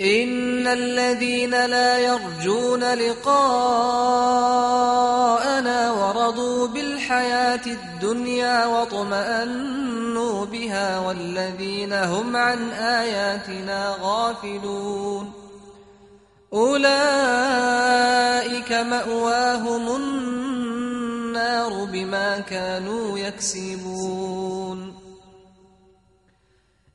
ان الذين لا يرجون لقاءنا ورضوا بالحياة الدنيا وطمئنوا بها والذين هم عن اياتنا غافلون اولئك ماواهم النار بما كانوا يكسبون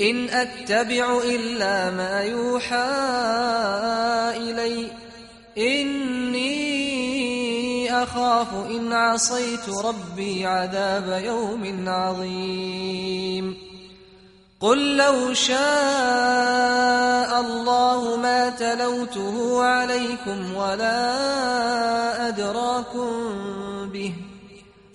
إن أتبع إلا ما يوحى إلي إني أخاف إن عصيت ربي عذاب يوم عظيم قل لو شاء الله ما تلوته عليكم ولا أدراكم به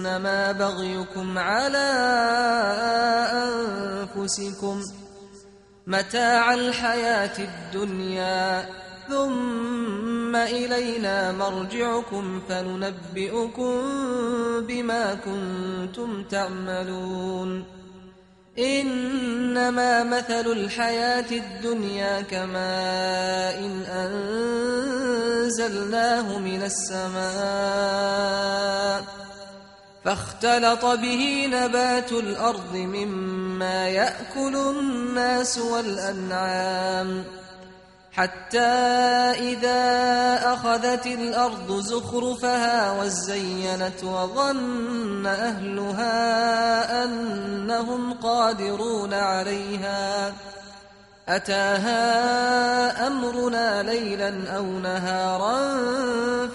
إنما بغيكم على أنفسكم متاع الحياة الدنيا ثم إلينا مرجعكم فننبئكم بما كنتم تعملون إنما مثل الحياة الدنيا كما ان أنزلناه من السماء فاختلط به نبات الأرض مما يأكل الناس والأنعام حتى إذا أخذت الأرض زخرفها وزينت وظن أهلها أنهم قادرون عليها. أتاها أمرنا ليلا أو نهارا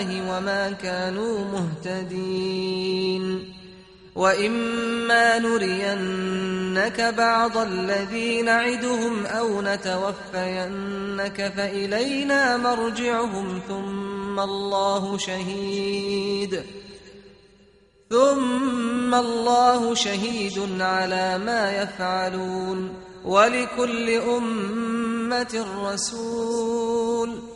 الله وما كانوا مهتدين وإما نرينك بعض الذي نعدهم أو نتوفينك فإلينا مرجعهم ثم الله شهيد ثم الله شهيد على ما يفعلون ولكل أمة رسول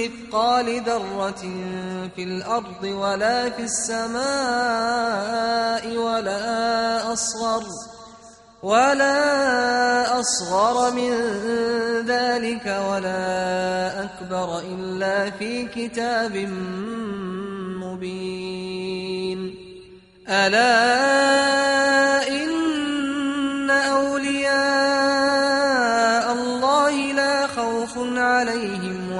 مثقال ذرة في الأرض ولا في السماء ولا أصغر ولا أصغر من ذلك ولا أكبر إلا في كتاب مبين. ألا إن أولياء الله لا خوف عليهم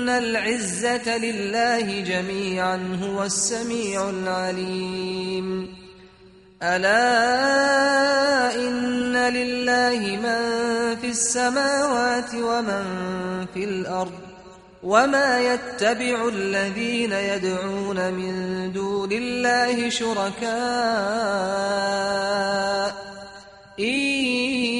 إن العزة لله جميعا هو السميع العليم ألا إن لله من في السماوات ومن في الأرض وما يتبع الذين يدعون من دون الله شركاء إن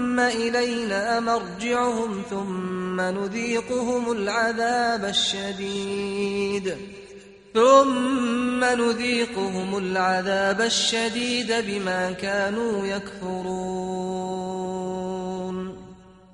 ثم إلينا مرجعهم ثم نذيقهم العذاب الشديد. ثم نذيقهم العذاب الشديد بما كانوا يكفرون.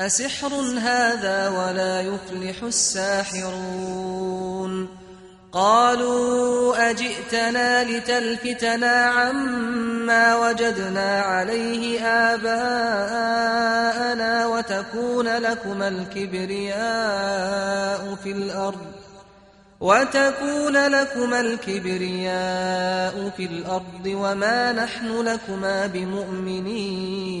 أسحر هذا ولا يفلح الساحرون قالوا أجئتنا لتلفتنا عما وجدنا عليه آباءنا وتكون لكم الكبرياء في الأرض وتكون لكم الكبرياء في الأرض وما نحن لكما بمؤمنين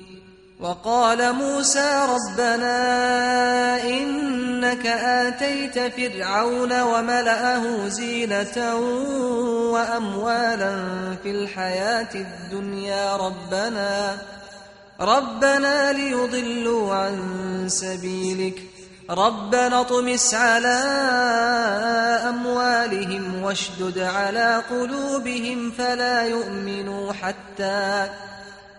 وقال موسى ربنا إنك آتيت فرعون وملأه زينة وأموالا في الحياة الدنيا ربنا ربنا ليضلوا عن سبيلك ربنا طمس على أموالهم واشدد على قلوبهم فلا يؤمنوا حتى يؤمنوا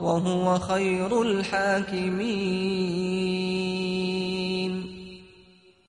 وهو خير الحاكمين